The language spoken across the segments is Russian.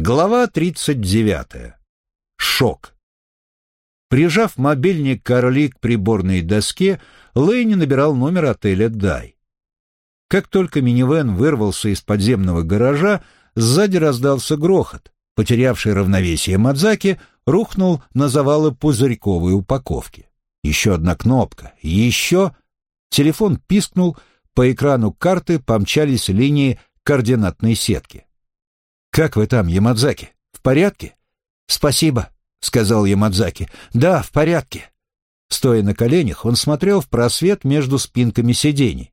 Глава 39. Шок. Прижав мобильник Карли к приборной доске, Лэйни набирал номер отеля «Дай». Как только минивэн вырвался из подземного гаража, сзади раздался грохот. Потерявший равновесие Мадзаки рухнул на завалы пузырьковой упаковки. Еще одна кнопка. Еще... Телефон пискнул, по экрану карты помчались линии координатной сетки. «Как вы там, Ямадзаки? В порядке?» «Спасибо», — сказал Ямадзаки. «Да, в порядке». Стоя на коленях, он смотрел в просвет между спинками сидений.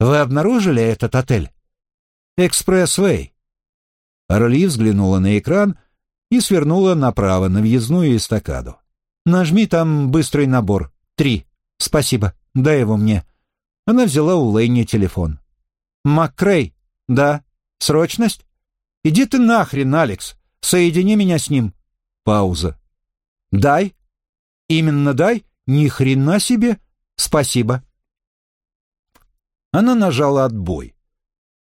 «Вы обнаружили этот отель?» «Экспресс-Вэй». Орли взглянула на экран и свернула направо на въездную эстакаду. «Нажми там быстрый набор. Три. Спасибо. Дай его мне». Она взяла у Лэйни телефон. «МакКрей. Да. Срочность?» «Иди ты нахрен, Алекс! Соедини меня с ним!» Пауза. «Дай? Именно дай? Ни хрена себе! Спасибо!» Она нажала отбой.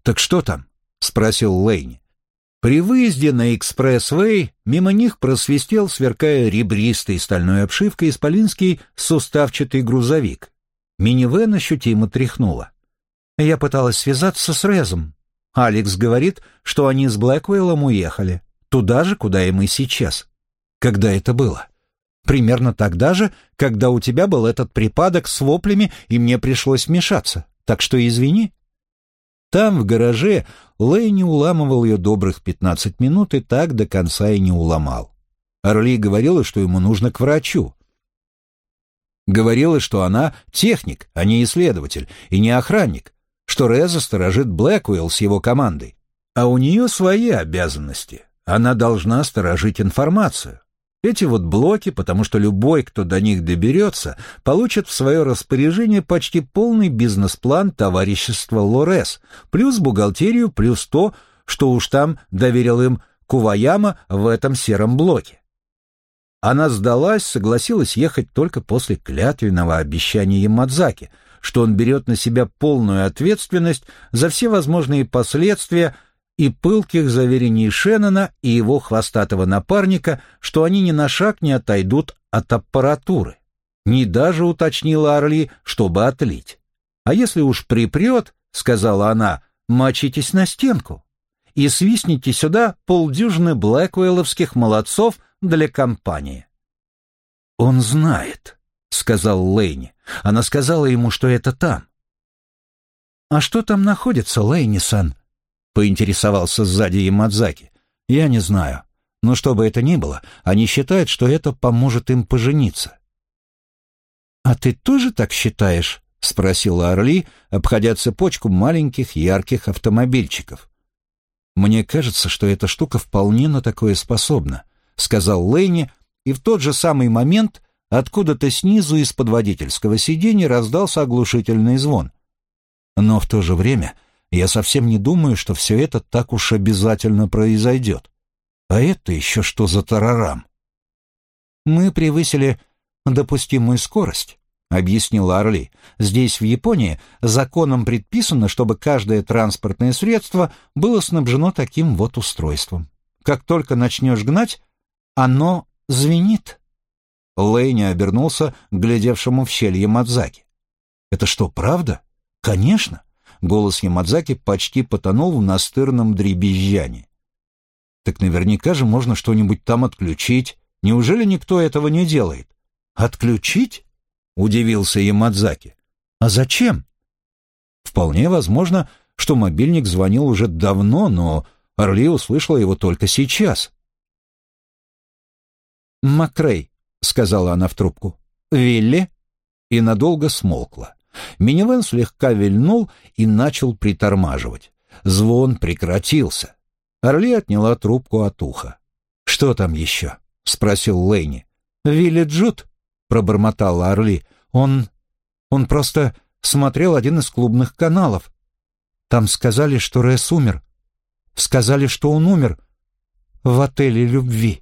«Так что там?» — спросил Лейни. При выезде на экспресс-вей мимо них просвистел, сверкая ребристой стальной обшивкой, исполинский суставчатый грузовик. Минивэн ощутимо тряхнуло. Я пыталась связаться с Резом, Алекс говорит, что они с Блэквейлом уехали. Туда же, куда и мы сейчас. Когда это было? Примерно тогда же, когда у тебя был этот припадок с воплями, и мне пришлось вмешаться. Так что извини. Там, в гараже, Лэйни уламывал ее добрых пятнадцать минут и так до конца и не уломал. Орли говорила, что ему нужно к врачу. Говорила, что она техник, а не исследователь, и не охранник, что Реза сторожит Блэквилл с его командой. А у нее свои обязанности. Она должна сторожить информацию. Эти вот блоки, потому что любой, кто до них доберется, получит в свое распоряжение почти полный бизнес-план товарищества Лорес, плюс бухгалтерию, плюс то, что уж там доверил им Куваяма в этом сером блоке. Она сдалась, согласилась ехать только после клятвенного обещания Ямадзаки, что он берет на себя полную ответственность за все возможные последствия и пылких заверений Шеннона и его хвостатого напарника, что они ни на шаг не отойдут от аппаратуры. Не даже уточнила Орли, чтобы отлить. «А если уж припрет, — сказала она, — мочитесь на стенку и свистните сюда полдюжины блэквейловских молодцов для компании». «Он знает», — сказал Лейни. Она сказала ему, что это там. «А что там находится, Лейни-сан?» — поинтересовался сзади Ямадзаки. «Я не знаю. Но что бы это ни было, они считают, что это поможет им пожениться». «А ты тоже так считаешь?» — спросила Орли, обходя цепочку маленьких ярких автомобильчиков. «Мне кажется, что эта штука вполне на такое способна», — сказал Лейни, и в тот же самый момент Откуда-то снизу из-под водительского сиденья раздался оглушительный звон. Но в то же время я совсем не думаю, что все это так уж обязательно произойдет. А это еще что за тарарам? Мы превысили допустимую скорость, объяснила Орли. Здесь, в Японии, законом предписано, чтобы каждое транспортное средство было снабжено таким вот устройством. Как только начнешь гнать, оно звенит. Лэйни обернулся к глядевшему в щель Ямадзаки. «Это что, правда?» «Конечно!» Голос Ямадзаки почти потонул в настырном дребезжании. «Так наверняка же можно что-нибудь там отключить. Неужели никто этого не делает?» «Отключить?» — удивился Ямадзаки. «А зачем?» «Вполне возможно, что мобильник звонил уже давно, но Орли услышала его только сейчас». «Макрей, — сказала она в трубку. «Вилли?» И надолго смолкла. Минивэн слегка вильнул и начал притормаживать. Звон прекратился. Орли отняла трубку от уха. «Что там еще?» — спросил Лэйни. «Вилли Джуд?» — пробормотала Орли. «Он... он просто смотрел один из клубных каналов. Там сказали, что Рэс умер. Сказали, что он умер в отеле любви».